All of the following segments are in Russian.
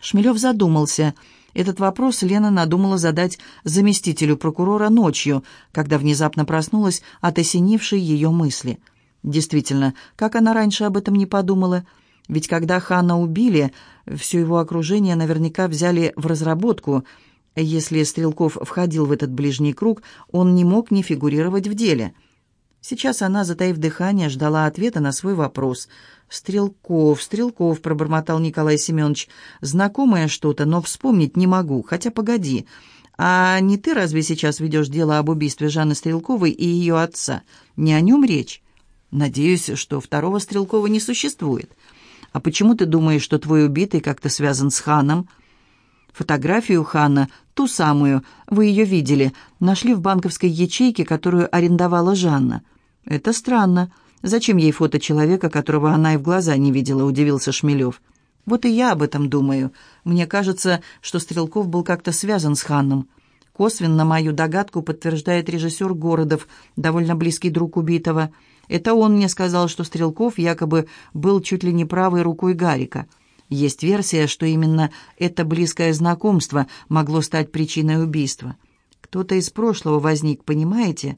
Шмелев задумался. Этот вопрос Лена надумала задать заместителю прокурора ночью, когда внезапно проснулась от осенившей ее мысли. Действительно, как она раньше об этом не подумала? Ведь когда Хана убили, все его окружение наверняка взяли в разработку. Если Стрелков входил в этот ближний круг, он не мог не фигурировать в деле. Сейчас она, затаив дыхание, ждала ответа на свой вопрос – «Стрелков, Стрелков», — пробормотал Николай Семенович. «Знакомое что-то, но вспомнить не могу. Хотя погоди. А не ты разве сейчас ведешь дело об убийстве Жанны Стрелковой и ее отца? Не о нем речь? Надеюсь, что второго Стрелкова не существует. А почему ты думаешь, что твой убитый как-то связан с Ханом?» Фотографию Хана, ту самую, вы ее видели, нашли в банковской ячейке, которую арендовала Жанна. Это странно. «Зачем ей фото человека, которого она и в глаза не видела?» – удивился Шмелев. «Вот и я об этом думаю. Мне кажется, что Стрелков был как-то связан с Ханном. Косвенно мою догадку подтверждает режиссер Городов, довольно близкий друг убитого. Это он мне сказал, что Стрелков якобы был чуть ли не правой рукой Гарика». Есть версия, что именно это близкое знакомство могло стать причиной убийства. Кто-то из прошлого возник, понимаете?»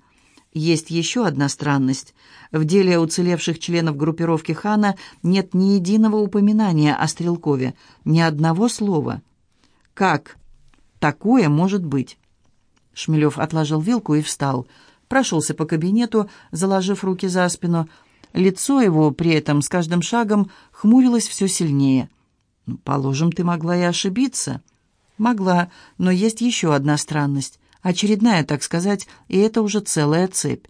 Есть еще одна странность. В деле уцелевших членов группировки Хана нет ни единого упоминания о Стрелкове, ни одного слова. Как такое может быть? Шмелев отложил вилку и встал. Прошелся по кабинету, заложив руки за спину. Лицо его при этом с каждым шагом хмурилось все сильнее. «Ну, «Положим, ты могла и ошибиться». «Могла, но есть еще одна странность. Очередная, так сказать, и это уже целая цепь.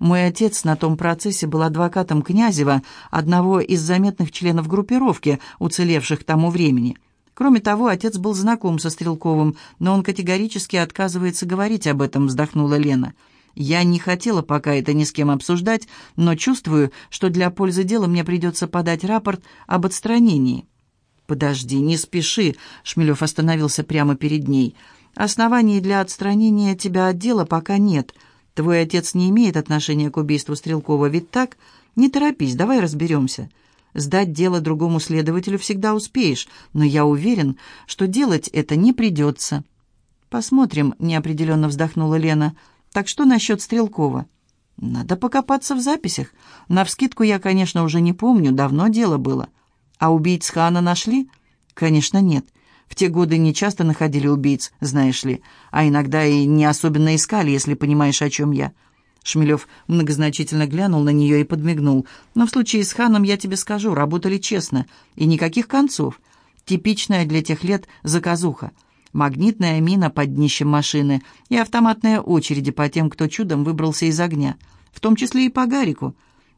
Мой отец на том процессе был адвокатом Князева, одного из заметных членов группировки, уцелевших тому времени. Кроме того, отец был знаком со Стрелковым, но он категорически отказывается говорить об этом, вздохнула Лена. Я не хотела пока это ни с кем обсуждать, но чувствую, что для пользы дела мне придется подать рапорт об отстранении. «Подожди, не спеши», — Шмелев остановился прямо перед ней. Оснований для отстранения тебя от дела пока нет. Твой отец не имеет отношения к убийству Стрелкова, ведь так? Не торопись, давай разберемся. Сдать дело другому следователю всегда успеешь, но я уверен, что делать это не придется». «Посмотрим», — неопределенно вздохнула Лена. «Так что насчет Стрелкова?» «Надо покопаться в записях. Навскидку я, конечно, уже не помню, давно дело было». «А убийц Хана нашли?» «Конечно, нет. В те годы не часто находили убийц, знаешь ли, а иногда и не особенно искали, если понимаешь, о чем я». Шмелев многозначительно глянул на нее и подмигнул. «Но в случае с Ханом, я тебе скажу, работали честно, и никаких концов. Типичная для тех лет заказуха. Магнитная мина под днищем машины и автоматные очереди по тем, кто чудом выбрался из огня, в том числе и по Гарику».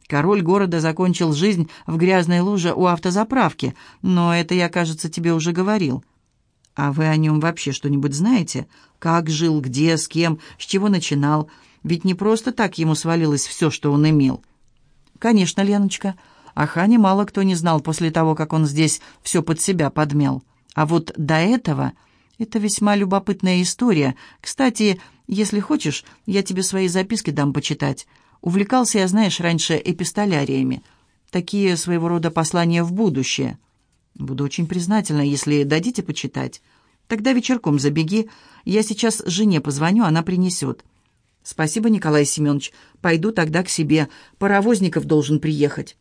Король города закончил жизнь в грязной луже у автозаправки, но это я, кажется, тебе уже говорил. А вы о нем вообще что-нибудь знаете? Как жил, где, с кем, с чего начинал? Ведь не просто так ему свалилось все, что он имел. Конечно, Леночка. О Хане мало кто не знал после того, как он здесь все под себя подмял. А вот до этого... Это весьма любопытная история. Кстати, если хочешь, я тебе свои записки дам почитать. Увлекался я, знаешь, раньше эпистоляриями. Такие своего рода послания в будущее. Буду очень признательна, если дадите почитать. Тогда вечерком забеги. Я сейчас жене позвоню, она принесет. Спасибо, Николай Семенович. Пойду тогда к себе. Паровозников должен приехать.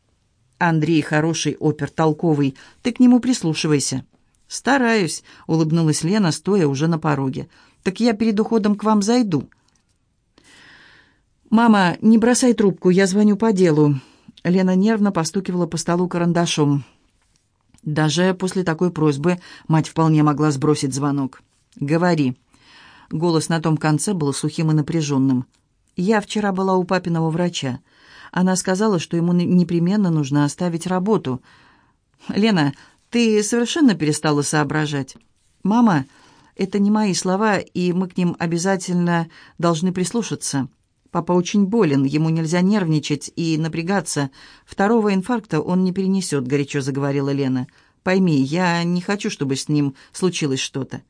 Андрей хороший опер, толковый. Ты к нему прислушивайся. Стараюсь, улыбнулась Лена, стоя уже на пороге. Так я перед уходом к вам зайду. «Мама, не бросай трубку, я звоню по делу». Лена нервно постукивала по столу карандашом. Даже после такой просьбы мать вполне могла сбросить звонок. «Говори». Голос на том конце был сухим и напряженным. «Я вчера была у папиного врача. Она сказала, что ему непременно нужно оставить работу. Лена, ты совершенно перестала соображать. Мама, это не мои слова, и мы к ним обязательно должны прислушаться. Папа очень болен, ему нельзя нервничать и напрягаться. Второго инфаркта он не перенесет», — горячо заговорила Лена. «Пойми, я не хочу, чтобы с ним случилось что-то».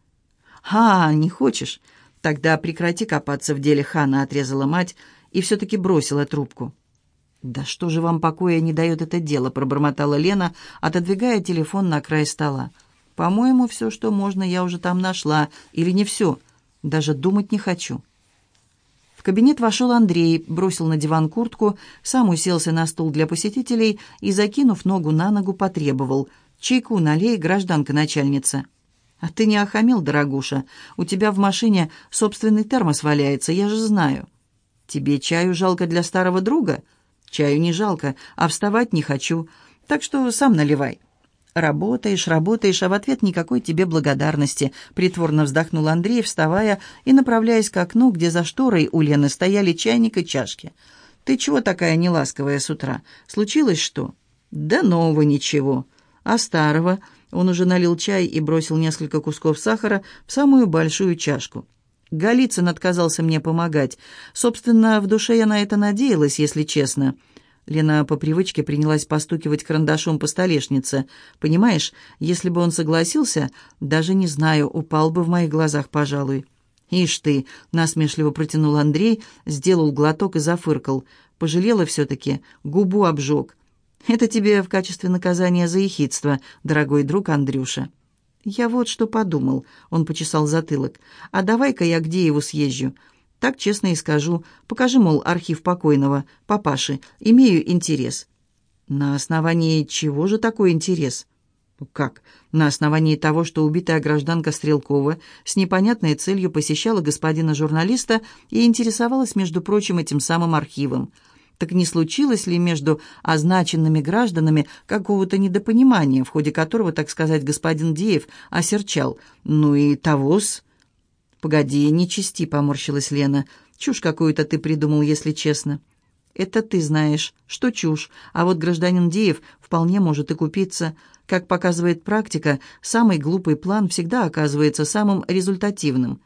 «А, не хочешь? Тогда прекрати копаться в деле Хана», — отрезала мать и все-таки бросила трубку. «Да что же вам покоя не дает это дело?» — пробормотала Лена, отодвигая телефон на край стола. «По-моему, все, что можно, я уже там нашла. Или не все. Даже думать не хочу». В кабинет вошел Андрей, бросил на диван куртку, сам уселся на стул для посетителей и, закинув ногу на ногу, потребовал. «Чайку налей, гражданка начальница». «А ты не охамил, дорогуша? У тебя в машине собственный термос валяется, я же знаю». «Тебе чаю жалко для старого друга?» «Чаю не жалко, а вставать не хочу, так что сам наливай». «Работаешь, работаешь, а в ответ никакой тебе благодарности», притворно вздохнул Андрей, вставая и направляясь к окну, где за шторой у Лены стояли чайник и чашки. «Ты чего такая неласковая с утра? Случилось что?» «Да нового ничего. А старого?» Он уже налил чай и бросил несколько кусков сахара в самую большую чашку. Голицын отказался мне помогать. Собственно, в душе я на это надеялась, если честно. Лена по привычке принялась постукивать карандашом по столешнице. «Понимаешь, если бы он согласился, даже не знаю, упал бы в моих глазах, пожалуй». «Ишь ты!» — насмешливо протянул Андрей, сделал глоток и зафыркал. Пожалела все-таки, губу обжег. «Это тебе в качестве наказания за ехидство, дорогой друг Андрюша». «Я вот что подумал», — он почесал затылок. «А давай-ка я к Дееву съезжу. Так честно и скажу. Покажи, мол, архив покойного, папаши. Имею интерес». «На основании чего же такой интерес?» «Как? На основании того, что убитая гражданка Стрелкова с непонятной целью посещала господина журналиста и интересовалась, между прочим, этим самым архивом. Так не случилось ли между означенными гражданами какого-то недопонимания, в ходе которого, так сказать, господин Деев осерчал? Ну и того-с...» «Погоди, не чисти», — поморщилась Лена. «Чушь какую-то ты придумал, если честно». «Это ты знаешь, что чушь, а вот гражданин Деев вполне может и купиться. Как показывает практика, самый глупый план всегда оказывается самым результативным».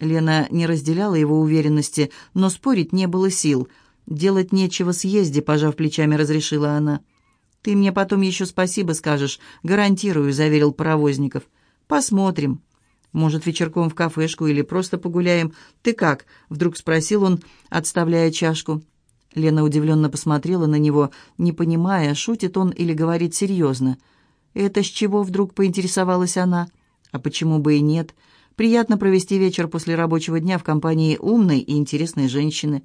Лена не разделяла его уверенности, но спорить не было сил. «Делать нечего, съезде, — пожав плечами, разрешила она. «Ты мне потом еще спасибо скажешь, гарантирую», — заверил Паровозников. «Посмотрим». Может, вечерком в кафешку или просто погуляем? Ты как?» — вдруг спросил он, отставляя чашку. Лена удивленно посмотрела на него, не понимая, шутит он или говорит серьезно. «Это с чего вдруг?» — поинтересовалась она. «А почему бы и нет? Приятно провести вечер после рабочего дня в компании умной и интересной женщины».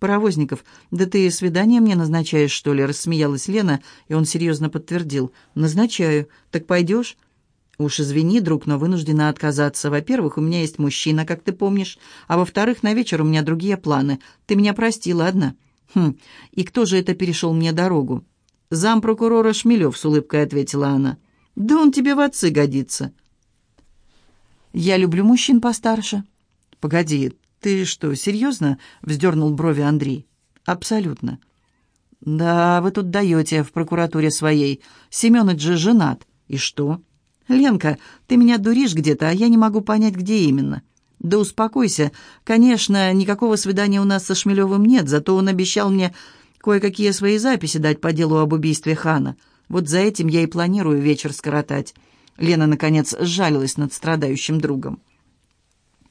«Паровозников, да ты свидание мне назначаешь, что ли?» — рассмеялась Лена, и он серьезно подтвердил. «Назначаю. Так пойдешь?» «Уж извини, друг, но вынуждена отказаться. Во-первых, у меня есть мужчина, как ты помнишь, а во-вторых, на вечер у меня другие планы. Ты меня прости, ладно?» «Хм, и кто же это перешел мне дорогу?» «Зам прокурора Шмелев», — с улыбкой ответила она. «Да он тебе в отцы годится». «Я люблю мужчин постарше». «Погоди, ты что, серьезно?» — вздернул брови Андрей. «Абсолютно». «Да, вы тут даете в прокуратуре своей. Семеныч же женат. И что?» «Ленка, ты меня дуришь где-то, а я не могу понять, где именно». «Да успокойся. Конечно, никакого свидания у нас со Шмелевым нет, зато он обещал мне кое-какие свои записи дать по делу об убийстве Хана. Вот за этим я и планирую вечер скоротать». Лена, наконец, сжалилась над страдающим другом.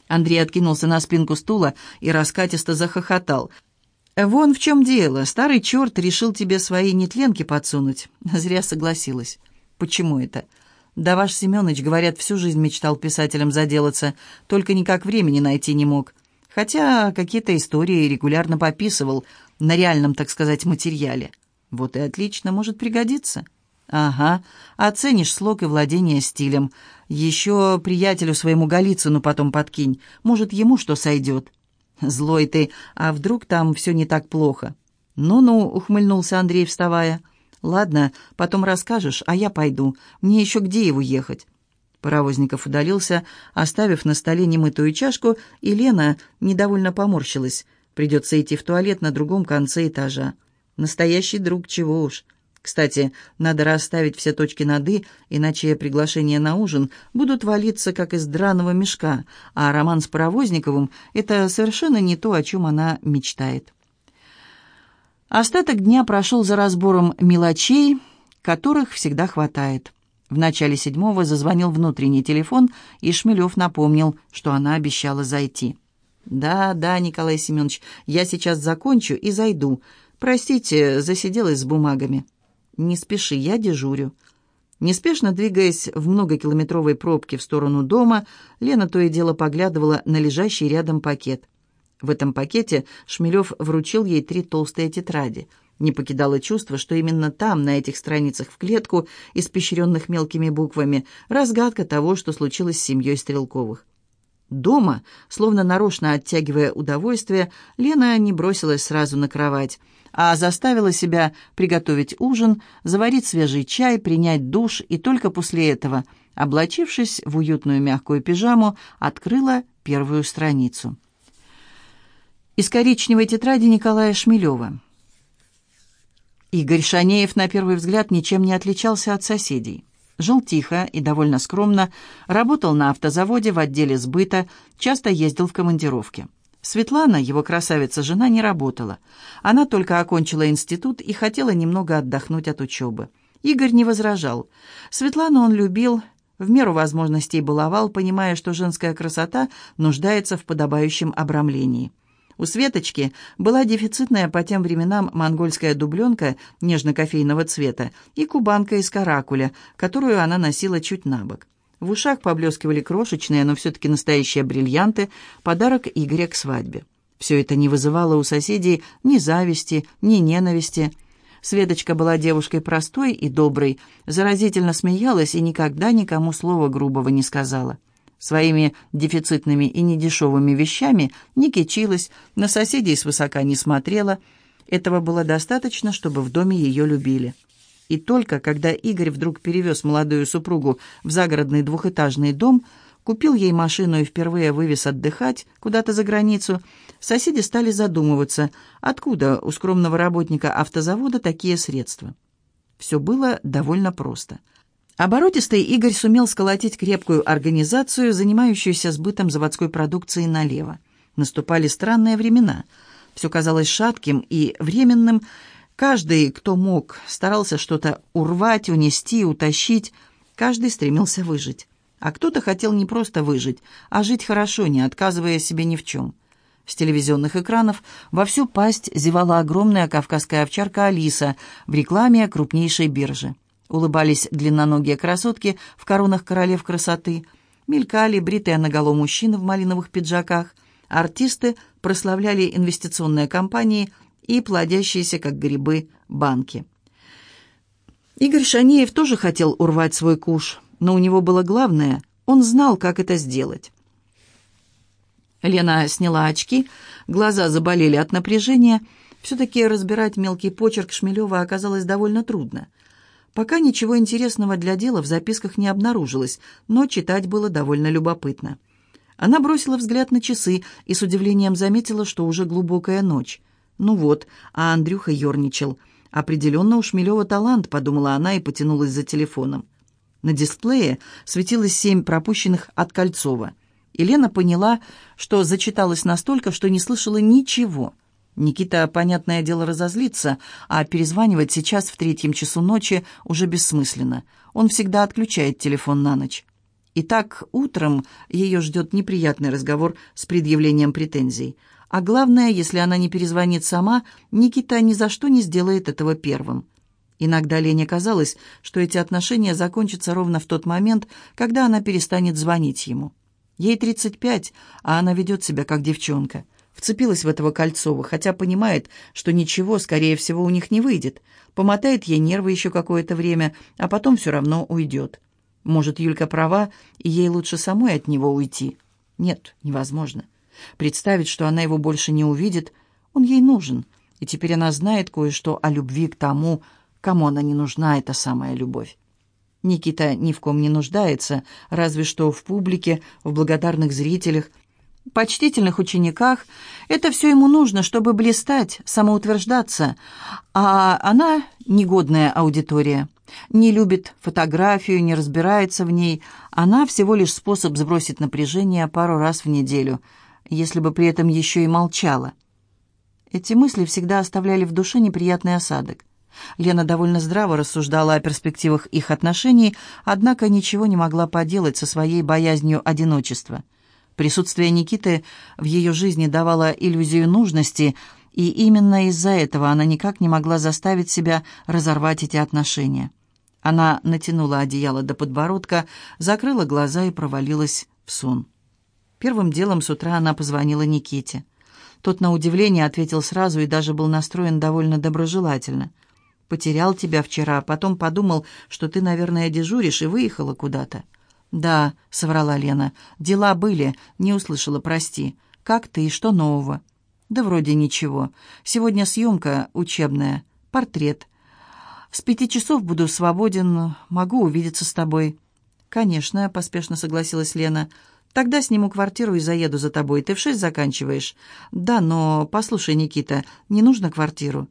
Андрей откинулся на спинку стула и раскатисто захохотал. «Вон в чем дело. Старый черт решил тебе свои нетленки подсунуть». Зря согласилась. «Почему это?» Да ваш Семенович, говорят, всю жизнь мечтал писателем заделаться, только никак времени найти не мог. Хотя какие-то истории регулярно пописывал на реальном, так сказать, материале. Вот и отлично, может пригодиться. Ага, оценишь слог и владение стилем. Еще приятелю своему Голицыну потом подкинь. Может, ему что сойдет. Злой ты, а вдруг там все не так плохо? Ну-ну, ухмыльнулся Андрей, вставая. — «Ладно, потом расскажешь, а я пойду. Мне еще где его ехать». Паровозников удалился, оставив на столе немытую чашку, и Лена недовольно поморщилась. Придется идти в туалет на другом конце этажа. Настоящий друг, чего уж. Кстати, надо расставить все точки над «и», иначе приглашения на ужин будут валиться, как из драного мешка, а роман с Паровозниковым — это совершенно не то, о чем она мечтает. Остаток дня прошел за разбором мелочей, которых всегда хватает. В начале седьмого зазвонил внутренний телефон, и Шмелев напомнил, что она обещала зайти. «Да, да, Николай Семенович, я сейчас закончу и зайду. Простите, засиделась с бумагами». «Не спеши, я дежурю». Неспешно двигаясь в многокилометровой пробке в сторону дома, Лена то и дело поглядывала на лежащий рядом пакет. В этом пакете Шмелев вручил ей три толстые тетради. Не покидало чувство, что именно там, на этих страницах в клетку, испещренных мелкими буквами, разгадка того, что случилось с семьей Стрелковых. Дома, словно нарочно оттягивая удовольствие, Лена не бросилась сразу на кровать, а заставила себя приготовить ужин, заварить свежий чай, принять душ, и только после этого, облачившись в уютную мягкую пижаму, открыла первую страницу из коричневой тетради Николая Шмелева. Игорь Шанеев на первый взгляд ничем не отличался от соседей. Жил тихо и довольно скромно, работал на автозаводе в отделе сбыта, часто ездил в командировки. Светлана, его красавица-жена, не работала. Она только окончила институт и хотела немного отдохнуть от учебы. Игорь не возражал. Светлану он любил, в меру возможностей баловал, понимая, что женская красота нуждается в подобающем обрамлении – у Светочки была дефицитная по тем временам монгольская дубленка нежно-кофейного цвета и кубанка из каракуля, которую она носила чуть на бок. В ушах поблескивали крошечные, но все-таки настоящие бриллианты, подарок Игоря к свадьбе. Все это не вызывало у соседей ни зависти, ни ненависти. Светочка была девушкой простой и доброй, заразительно смеялась и никогда никому слова грубого не сказала своими дефицитными и недешевыми вещами, не кичилась, на соседей свысока не смотрела. Этого было достаточно, чтобы в доме ее любили. И только когда Игорь вдруг перевез молодую супругу в загородный двухэтажный дом, купил ей машину и впервые вывез отдыхать куда-то за границу, соседи стали задумываться, откуда у скромного работника автозавода такие средства. Все было довольно просто – Оборотистый Игорь сумел сколотить крепкую организацию, занимающуюся сбытом заводской продукции налево. Наступали странные времена. Все казалось шатким и временным. Каждый, кто мог, старался что-то урвать, унести, утащить. Каждый стремился выжить. А кто-то хотел не просто выжить, а жить хорошо, не отказывая себе ни в чем. С телевизионных экранов во всю пасть зевала огромная кавказская овчарка Алиса в рекламе крупнейшей биржи улыбались длинноногие красотки в коронах королев красоты, мелькали бритые наголо мужчины в малиновых пиджаках, артисты прославляли инвестиционные компании и плодящиеся, как грибы, банки. Игорь Шанеев тоже хотел урвать свой куш, но у него было главное – он знал, как это сделать. Лена сняла очки, глаза заболели от напряжения. Все-таки разбирать мелкий почерк Шмелева оказалось довольно трудно – Пока ничего интересного для дела в записках не обнаружилось, но читать было довольно любопытно. Она бросила взгляд на часы и с удивлением заметила, что уже глубокая ночь. Ну вот, а Андрюха ерничал. «Определенно у Шмелева талант», — подумала она и потянулась за телефоном. На дисплее светилось семь пропущенных от Кольцова. Елена поняла, что зачиталась настолько, что не слышала ничего — Никита, понятное дело, разозлится, а перезванивать сейчас в третьем часу ночи уже бессмысленно. Он всегда отключает телефон на ночь. Итак, утром ее ждет неприятный разговор с предъявлением претензий. А главное, если она не перезвонит сама, Никита ни за что не сделает этого первым. Иногда Лене казалось, что эти отношения закончатся ровно в тот момент, когда она перестанет звонить ему. Ей 35, а она ведет себя как девчонка вцепилась в этого Кольцова, хотя понимает, что ничего, скорее всего, у них не выйдет. Помотает ей нервы еще какое-то время, а потом все равно уйдет. Может, Юлька права, и ей лучше самой от него уйти. Нет, невозможно. Представить, что она его больше не увидит, он ей нужен. И теперь она знает кое-что о любви к тому, кому она не нужна, эта самая любовь. Никита ни в ком не нуждается, разве что в публике, в благодарных зрителях – почтительных учениках. Это все ему нужно, чтобы блистать, самоутверждаться. А она – негодная аудитория. Не любит фотографию, не разбирается в ней. Она всего лишь способ сбросить напряжение пару раз в неделю, если бы при этом еще и молчала. Эти мысли всегда оставляли в душе неприятный осадок. Лена довольно здраво рассуждала о перспективах их отношений, однако ничего не могла поделать со своей боязнью одиночества. Присутствие Никиты в ее жизни давало иллюзию нужности, и именно из-за этого она никак не могла заставить себя разорвать эти отношения. Она натянула одеяло до подбородка, закрыла глаза и провалилась в сон. Первым делом с утра она позвонила Никите. Тот на удивление ответил сразу и даже был настроен довольно доброжелательно. «Потерял тебя вчера, а потом подумал, что ты, наверное, дежуришь и выехала куда-то». «Да», — соврала Лена, — «дела были, не услышала, прости. Как ты, и что нового?» «Да вроде ничего. Сегодня съемка учебная, портрет. С пяти часов буду свободен, могу увидеться с тобой». «Конечно», — поспешно согласилась Лена. «Тогда сниму квартиру и заеду за тобой. Ты в шесть заканчиваешь?» «Да, но послушай, Никита, не нужно квартиру».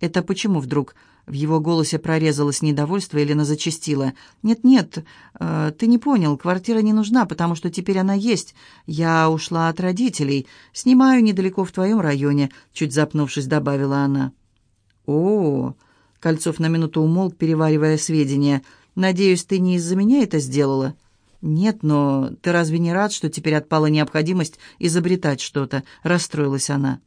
«Это почему вдруг?» В его голосе прорезалось недовольство, Елена зачастила. «Нет-нет, э, ты не понял, квартира не нужна, потому что теперь она есть. Я ушла от родителей. Снимаю недалеко в твоем районе», — чуть запнувшись, добавила она. «О-о-о!» — Кольцов на минуту умолк, переваривая сведения. «Надеюсь, ты не из-за меня это сделала?» «Нет, но ты разве не рад, что теперь отпала необходимость изобретать что-то?» — расстроилась она.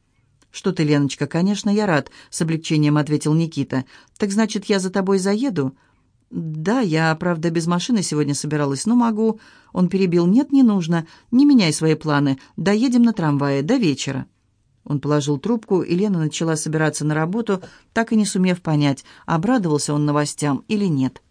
«Что ты, Леночка, конечно, я рад», — с облегчением ответил Никита. «Так значит, я за тобой заеду?» «Да, я, правда, без машины сегодня собиралась, но могу». Он перебил. «Нет, не нужно. Не меняй свои планы. Доедем на трамвае. До вечера». Он положил трубку, и Лена начала собираться на работу, так и не сумев понять, обрадовался он новостям или нет.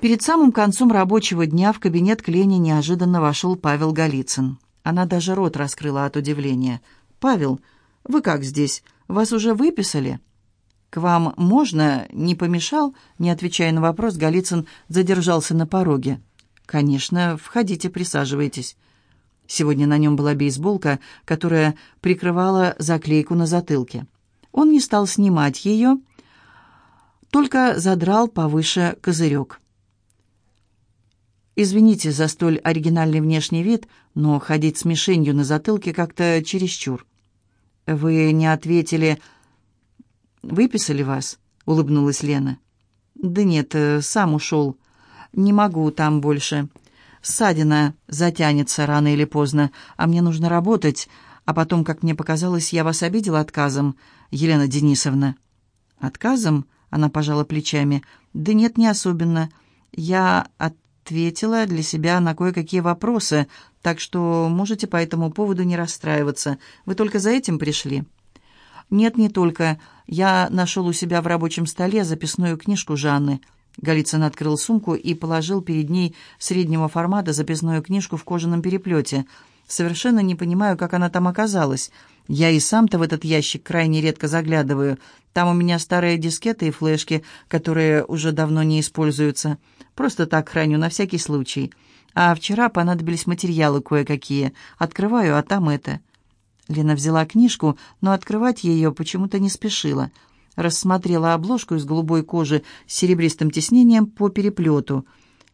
Перед самым концом рабочего дня в кабинет к Лене неожиданно вошел Павел Голицын. Она даже рот раскрыла от удивления. «Павел, вы как здесь? Вас уже выписали?» «К вам можно?» — не помешал, не отвечая на вопрос, Голицын задержался на пороге. «Конечно, входите, присаживайтесь». Сегодня на нем была бейсболка, которая прикрывала заклейку на затылке. Он не стал снимать ее, только задрал повыше козырек. «Извините за столь оригинальный внешний вид, но ходить с мишенью на затылке как-то чересчур. «Вы не ответили...» «Выписали вас?» — улыбнулась Лена. «Да нет, э, сам ушел. Не могу там больше. Ссадина затянется рано или поздно, а мне нужно работать. А потом, как мне показалось, я вас обидела отказом, Елена Денисовна». «Отказом?» — она пожала плечами. «Да нет, не особенно. Я ответила для себя на кое-какие вопросы, так что можете по этому поводу не расстраиваться. Вы только за этим пришли?» «Нет, не только. Я нашел у себя в рабочем столе записную книжку Жанны». Голицын открыл сумку и положил перед ней среднего формата записную книжку в кожаном переплете. «Совершенно не понимаю, как она там оказалась. Я и сам-то в этот ящик крайне редко заглядываю. Там у меня старые дискеты и флешки, которые уже давно не используются. Просто так храню на всякий случай». А вчера понадобились материалы кое-какие. Открываю, а там это». Лена взяла книжку, но открывать ее почему-то не спешила. Рассмотрела обложку из голубой кожи с серебристым тиснением по переплету.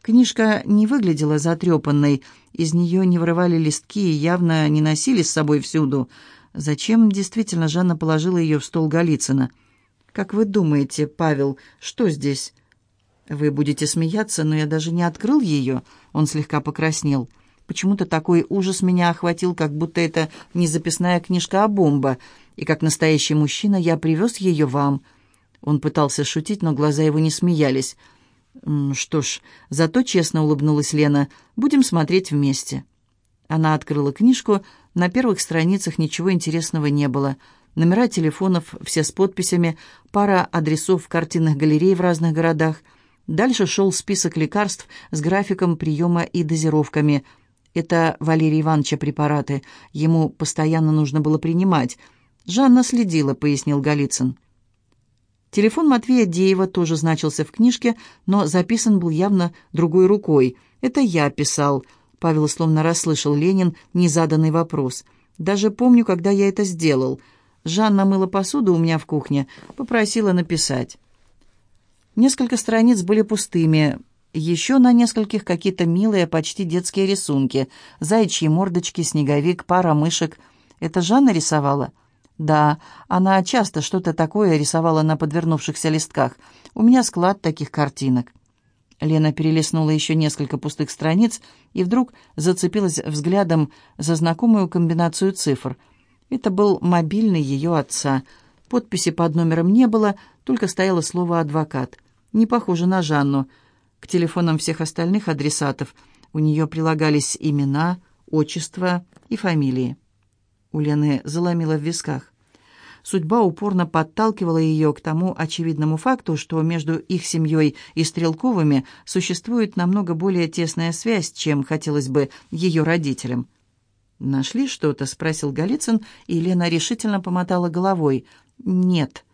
Книжка не выглядела затрепанной, из нее не вырывали листки и явно не носили с собой всюду. Зачем действительно Жанна положила ее в стол Голицына? «Как вы думаете, Павел, что здесь?» «Вы будете смеяться, но я даже не открыл ее», — он слегка покраснел. Почему-то такой ужас меня охватил, как будто это не записная книжка, а бомба. И как настоящий мужчина я привез ее вам. Он пытался шутить, но глаза его не смеялись. «Что ж, зато честно улыбнулась Лена. Будем смотреть вместе». Она открыла книжку. На первых страницах ничего интересного не было. Номера телефонов, все с подписями, пара адресов картинных галерей в разных городах — Дальше шел список лекарств с графиком приема и дозировками. Это Валерий Ивановича препараты. Ему постоянно нужно было принимать. «Жанна следила», — пояснил Голицын. Телефон Матвея Деева тоже значился в книжке, но записан был явно другой рукой. «Это я писал», — Павел словно расслышал Ленин незаданный вопрос. «Даже помню, когда я это сделал. Жанна мыла посуду у меня в кухне, попросила написать». Несколько страниц были пустыми. Еще на нескольких какие-то милые, почти детские рисунки. Заячьи мордочки, снеговик, пара мышек. Это Жанна рисовала? Да, она часто что-то такое рисовала на подвернувшихся листках. У меня склад таких картинок. Лена перелистнула еще несколько пустых страниц и вдруг зацепилась взглядом за знакомую комбинацию цифр. Это был мобильный ее отца. Подписи под номером не было, только стояло слово «адвокат» не похожа на Жанну. К телефонам всех остальных адресатов у нее прилагались имена, отчества и фамилии. У Лены заломило в висках. Судьба упорно подталкивала ее к тому очевидному факту, что между их семьей и Стрелковыми существует намного более тесная связь, чем хотелось бы ее родителям. «Нашли что-то?» — спросил Голицын, и Лена решительно помотала головой. «Нет».